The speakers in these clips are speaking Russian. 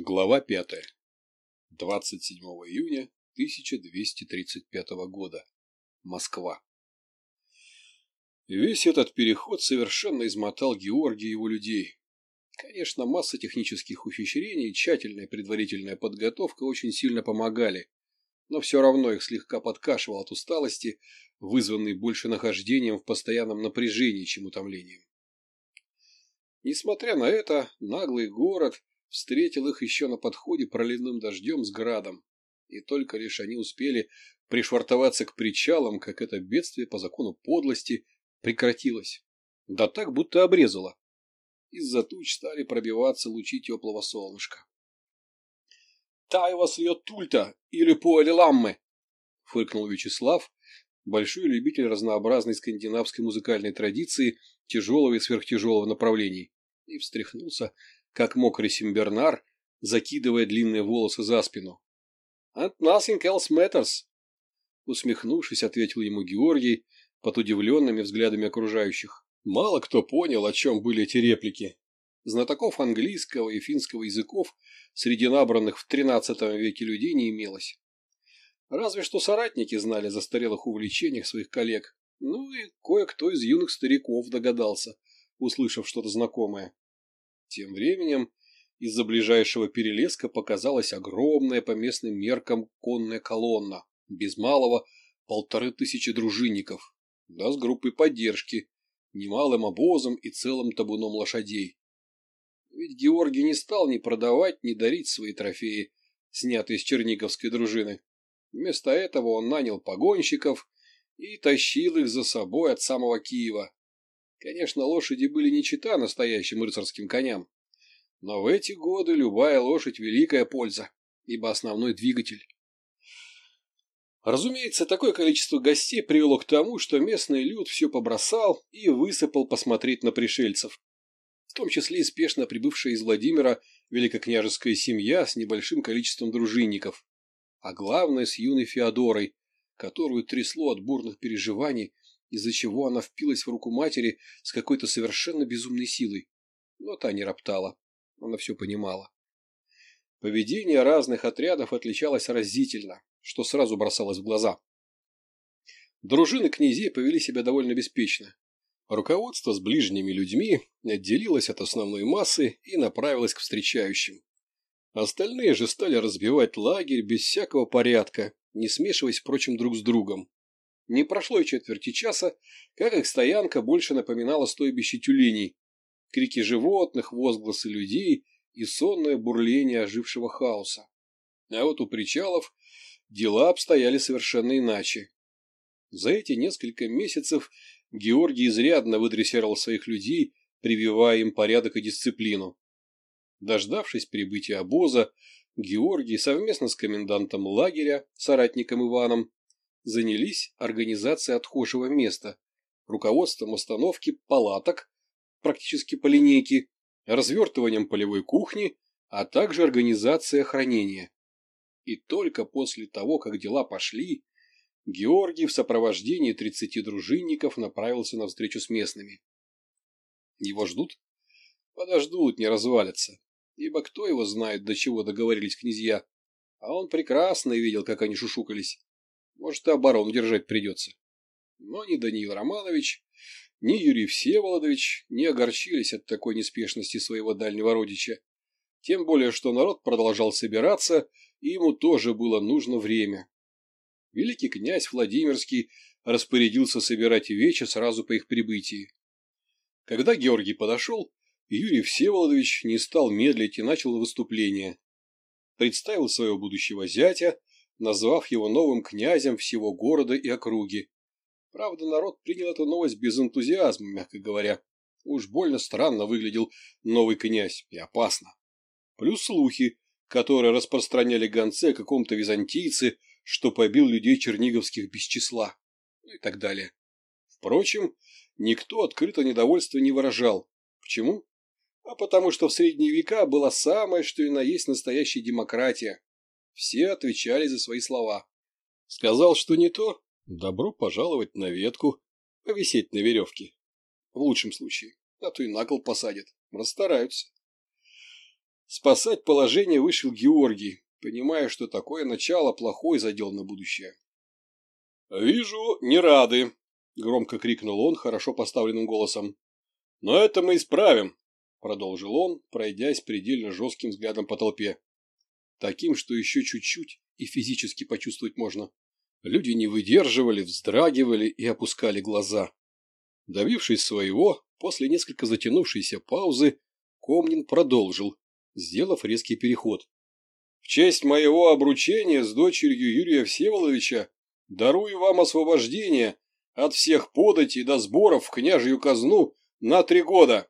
Глава 5. 27 июня 1235 года. Москва. Весь этот переход совершенно измотал Георгия и его людей. Конечно, масса технических ухищрений и тщательная предварительная подготовка очень сильно помогали, но все равно их слегка подкашивал от усталости, вызванной больше нахождением в постоянном напряжении, чем утомлением. Несмотря на это, наглый город – встретил их еще на подходе проливным дождем с градом, и только лишь они успели пришвартоваться к причалам, как это бедствие по закону подлости прекратилось. Да так, будто обрезало. Из-за туч стали пробиваться лучи теплого солнышка. «Тайва сьет тульта или пуэлеламмы!» — фыркнул Вячеслав, большой любитель разнообразной скандинавской музыкальной традиции тяжелого и сверхтяжелого направлений, и встряхнулся, как мокрый Симбернар, закидывая длинные волосы за спину. «And nothing else matters», — усмехнувшись, ответил ему Георгий под удивленными взглядами окружающих. Мало кто понял, о чем были эти реплики. Знатоков английского и финского языков среди набранных в XIII веке людей не имелось. Разве что соратники знали о застарелых увлечениях своих коллег, ну и кое-кто из юных стариков догадался, услышав что-то знакомое. Тем временем из-за ближайшего перелеска показалась огромная по местным меркам конная колонна, без малого полторы тысячи дружинников, да с группой поддержки, немалым обозом и целым табуном лошадей. Ведь Георгий не стал ни продавать, ни дарить свои трофеи, снятые с черниговской дружины. Вместо этого он нанял погонщиков и тащил их за собой от самого Киева, Конечно, лошади были не чета настоящим рыцарским коням, но в эти годы любая лошадь – великая польза, ибо основной двигатель. Разумеется, такое количество гостей привело к тому, что местный люд все побросал и высыпал посмотреть на пришельцев, в том числе и спешно прибывшая из Владимира великокняжеская семья с небольшим количеством дружинников, а главное с юной Феодорой, которую трясло от бурных переживаний из-за чего она впилась в руку матери с какой-то совершенно безумной силой. Но та не роптала. Она все понимала. Поведение разных отрядов отличалось разительно, что сразу бросалось в глаза. Дружины князей повели себя довольно беспечно. Руководство с ближними людьми отделилось от основной массы и направилось к встречающим. Остальные же стали разбивать лагерь без всякого порядка, не смешиваясь, впрочем, друг с другом. Не прошло и четверти часа, как их стоянка больше напоминала стойбище тюленей. Крики животных, возгласы людей и сонное бурление ожившего хаоса. А вот у причалов дела обстояли совершенно иначе. За эти несколько месяцев Георгий изрядно выдрессировал своих людей, прививая им порядок и дисциплину. Дождавшись прибытия обоза, Георгий совместно с комендантом лагеря, соратником Иваном, занялись организацией отхожего места, руководством установки палаток, практически по линейке, развертыванием полевой кухни, а также организацией охранения. И только после того, как дела пошли, Георгий в сопровождении 30 дружинников направился на встречу с местными. Его ждут? Подождут, не развалятся. Ибо кто его знает, до чего договорились князья. А он прекрасно видел, как они шушукались. Может, и оборону держать придется. Но ни Даниил Романович, ни Юрий Всеволодович не огорчились от такой неспешности своего дальнего родича. Тем более, что народ продолжал собираться, и ему тоже было нужно время. Великий князь Владимирский распорядился собирать вечи сразу по их прибытии. Когда Георгий подошел, Юрий Всеволодович не стал медлить и начал выступление. Представил своего будущего зятя, назвав его новым князем всего города и округи. Правда, народ принял эту новость без энтузиазма, мягко говоря. Уж больно странно выглядел новый князь, и опасно. Плюс слухи, которые распространяли гонцы каком-то византийце, что побил людей черниговских без числа, ну и так далее. Впрочем, никто открыто недовольство не выражал. Почему? А потому что в средние века была самая, что и на есть настоящая демократия. Все отвечали за свои слова. Сказал, что не то, добро пожаловать на ветку, повисеть на веревке. В лучшем случае, а то и на кол посадят, расстараются. Спасать положение вышел Георгий, понимая, что такое начало плохой задел на будущее. «Вижу, не рады», — громко крикнул он хорошо поставленным голосом. «Но это мы исправим», — продолжил он, пройдясь предельно жестким взглядом по толпе таким, что еще чуть-чуть и физически почувствовать можно. Люди не выдерживали, вздрагивали и опускали глаза. Добившись своего, после несколько затянувшейся паузы, Комнин продолжил, сделав резкий переход. «В честь моего обручения с дочерью Юрия Всеволодовича дарую вам освобождение от всех податей до сборов в княжью казну на три года».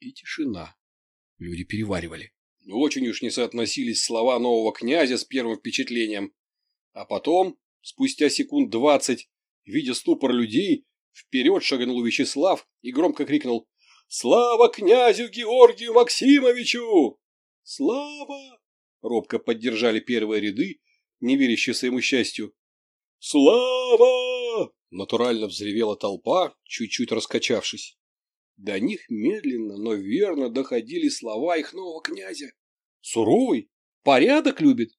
И тишина. Люди переваривали. Очень уж не соотносились слова нового князя с первым впечатлением. А потом, спустя секунд двадцать, видя ступор людей, вперед шагнул Вячеслав и громко крикнул «Слава князю Георгию Максимовичу!» «Слава!» — робко поддержали первые ряды, не верящие своему счастью. «Слава!» — натурально взревела толпа, чуть-чуть раскачавшись. До них медленно, но верно доходили слова их нового князя. Суровый, порядок любит,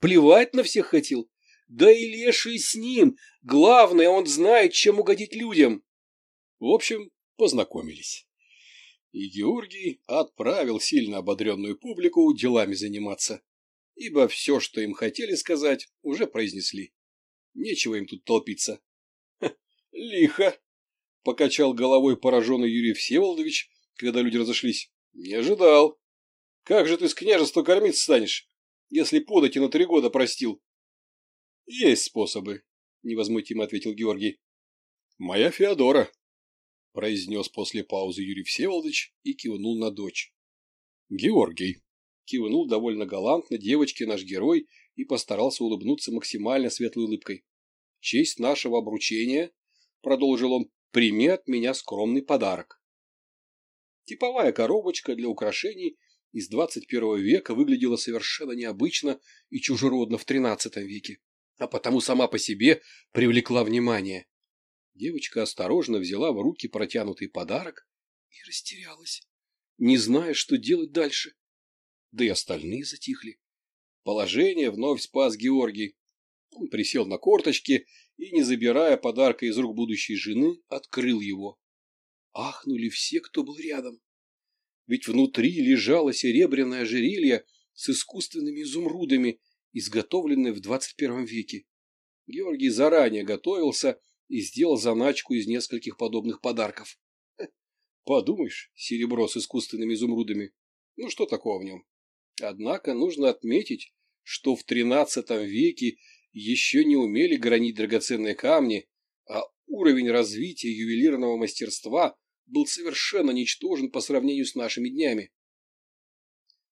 плевать на всех хотел. Да и леший с ним, главное, он знает, чем угодить людям. В общем, познакомились. И Георгий отправил сильно ободренную публику делами заниматься, ибо все, что им хотели сказать, уже произнесли. Нечего им тут толпиться. Ха, лихо. Покачал головой пораженный Юрий Всеволодович, когда люди разошлись. Не ожидал. Как же ты с княжества кормить станешь, если подати на три года простил? Есть способы, невозмутимо ответил Георгий. Моя Феодора, произнес после паузы Юрий Всеволодович и кивнул на дочь. Георгий. Кивнул довольно галантно девочке наш герой и постарался улыбнуться максимально светлой улыбкой. Честь нашего обручения», — продолжил он, примет меня скромный подарок. Типовая коробочка для украшений из 21 века выглядела совершенно необычно и чужеродно в 13 веке, а потому сама по себе привлекла внимание. Девочка осторожно взяла в руки протянутый подарок и растерялась, не зная, что делать дальше. Да и остальные затихли. Положение вновь спас Георгий. Он присел на корточки и, не забирая подарка из рук будущей жены, открыл его. Ахнули все, кто был рядом. Ведь внутри лежало серебряное ожерелье с искусственными изумрудами, изготовленное в 21 веке. Георгий заранее готовился и сделал заначку из нескольких подобных подарков. Подумаешь, серебро с искусственными изумрудами. Ну что такого в нем? Однако нужно отметить, что в тринадцатом веке еще не умели гранить драгоценные камни, а уровень развития ювелирного мастерства был совершенно ничтожен по сравнению с нашими днями.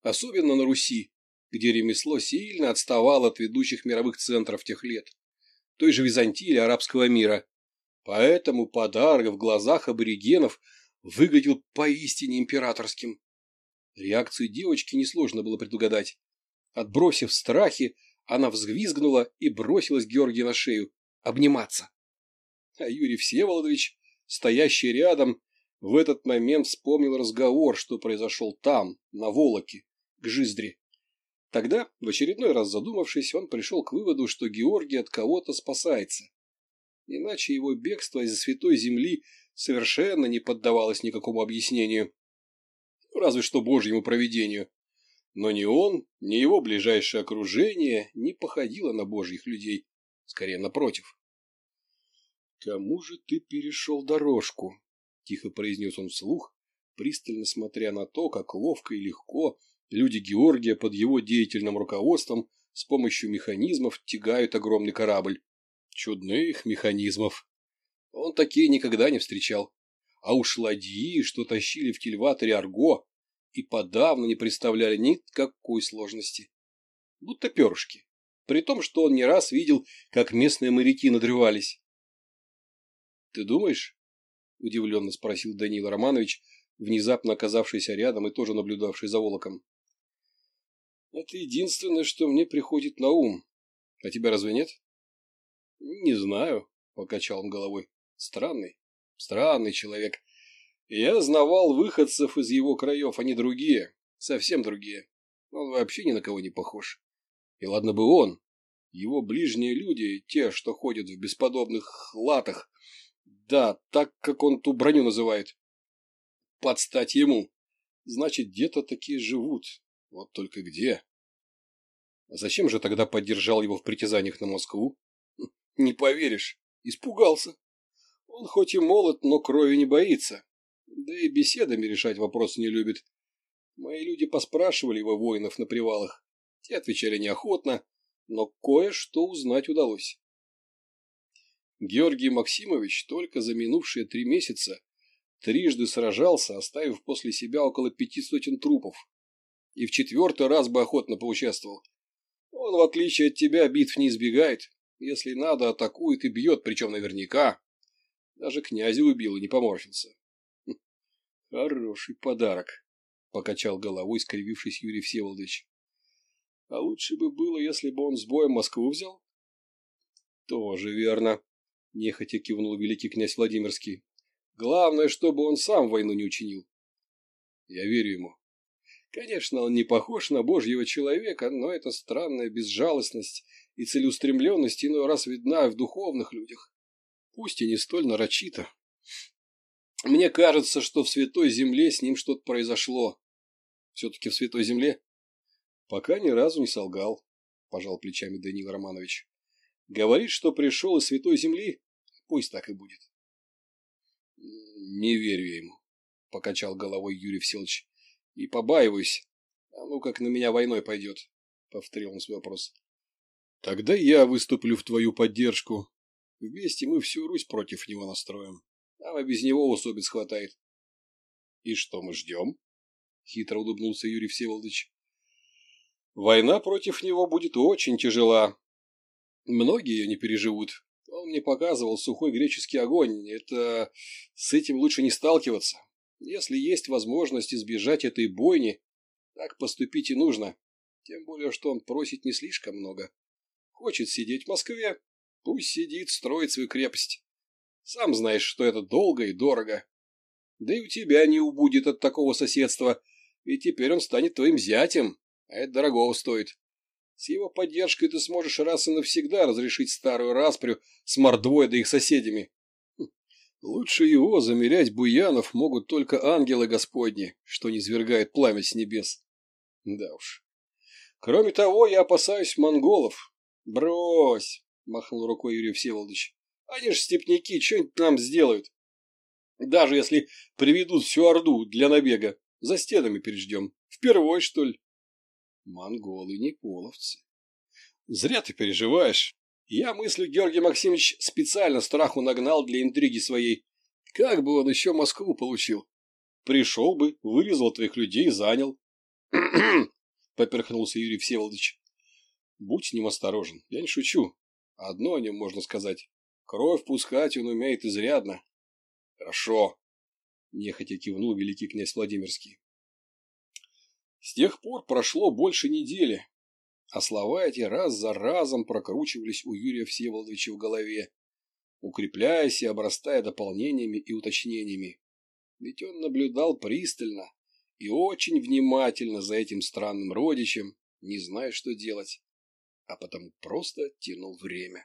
Особенно на Руси, где ремесло сильно отставало от ведущих мировых центров тех лет, той же Византии или арабского мира. Поэтому подарок в глазах аборигенов выглядел поистине императорским. Реакцию девочки несложно было предугадать. Отбросив страхи, она взвизгнула и бросилась Георгию на шею. Обниматься. А Юрий Всеволодович, стоящий рядом, в этот момент вспомнил разговор, что произошел там, на Волоке, к Жиздре. Тогда, в очередной раз задумавшись, он пришел к выводу, что Георгий от кого-то спасается. Иначе его бегство из святой земли совершенно не поддавалось никакому объяснению. Разве что божьему провидению. Но ни он, ни его ближайшее окружение не походило на божьих людей, скорее напротив. «Кому же ты перешел дорожку?» – тихо произнес он вслух, пристально смотря на то, как ловко и легко люди Георгия под его деятельным руководством с помощью механизмов тягают огромный корабль. Чудных механизмов. Он такие никогда не встречал. А уж ладьи, что тащили в кильваторе Арго, и подавно не представляли никакой сложности. Будто перышки. При том, что он не раз видел, как местные моряки надрывались. «Ты думаешь?» – удивленно спросил Даниил Романович, внезапно оказавшийся рядом и тоже наблюдавший за волоком. «Это единственное, что мне приходит на ум. А тебя разве нет?» «Не знаю», – покачал он головой. «Странный, странный человек. Я знавал выходцев из его краев, они другие, совсем другие. Он вообще ни на кого не похож. И ладно бы он. Его ближние люди, те, что ходят в бесподобных латах, да, так как он ту броню называет. Подстать ему. Значит, где-то такие живут. Вот только где. А зачем же тогда поддержал его в притязаниях на Москву? Хм, не поверишь. Испугался. Он хоть и молод, но крови не боится. Да и беседами решать вопросы не любит. Мои люди поспрашивали его воинов на привалах. Те отвечали неохотно, но кое-что узнать удалось. Георгий Максимович, только за минувшие три месяца, трижды сражался, оставив после себя около пяти сотен трупов. И в четвертый раз бы охотно поучаствовал. Он, в отличие от тебя, битв не избегает. Если надо, атакует и бьет, причем наверняка. Даже князя убил и не поморщился. Хороший подарок, покачал головой, скривившись Юрий Всеволодович. А лучше бы было, если бы он с боем Москву взял? Тоже верно, нехотя кивнул великий князь Владимирский. Главное, чтобы он сам войну не учинил. Я верю ему. Конечно, он не похож на божьего человека, но эта странная безжалостность и целеустремленность иной раз видна в духовных людях. Пусть и не столь нарочито. Мне кажется, что в Святой Земле с ним что-то произошло. Все-таки в Святой Земле? Пока ни разу не солгал, пожал плечами Даниил Романович. Говорит, что пришел из Святой Земли. Пусть так и будет. Не верю ему, покачал головой Юрий Всеволодович. И побаиваюсь. А ну как на меня войной пойдет, повторил он свой вопрос. Тогда я выступлю в твою поддержку. Вместе мы всю Русь против него настроим. Нам и без него усобиц хватает. — И что мы ждем? — хитро улыбнулся Юрий Всеволодович. — Война против него будет очень тяжела. Многие ее не переживут. Он мне показывал сухой греческий огонь. Это... С этим лучше не сталкиваться. Если есть возможность избежать этой бойни, так поступить и нужно. Тем более, что он просит не слишком много. Хочет сидеть в Москве, пусть сидит, строит свою крепость. Сам знаешь, что это долго и дорого. Да и у тебя не убудет от такого соседства, ведь теперь он станет твоим зятем, а это дорого стоит. С его поддержкой ты сможешь раз и навсегда разрешить старую распрю с мордвой да их соседями. Хм, лучше его замерять буянов могут только ангелы Господни, что не низвергает пламя с небес. Да уж. Кроме того, я опасаюсь монголов. Брось, махнул рукой Юрий Всеволодович. Они ж степняки, что-нибудь нам сделают. Даже если приведут всю Орду для набега, за стенами переждем. Впервой, что ли? Монголы не половцы. Зря ты переживаешь. Я мыслю, Георгий Максимович специально страху нагнал для интриги своей. Как бы он еще Москву получил? Пришел бы, вырезал твоих людей, занял. — поперхнулся Юрий Всеволодович. — Будь с ним осторожен, я не шучу. Одно о нем можно сказать. Кровь пускать он умеет изрядно. — Хорошо, — нехотя кивнул великий князь Владимирский. С тех пор прошло больше недели, а слова эти раз за разом прокручивались у Юрия Всеволодовича в голове, укрепляясь и обрастая дополнениями и уточнениями. Ведь он наблюдал пристально и очень внимательно за этим странным родичем, не зная, что делать, а потому просто тянул время.